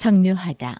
성묘하다.